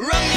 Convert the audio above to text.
Run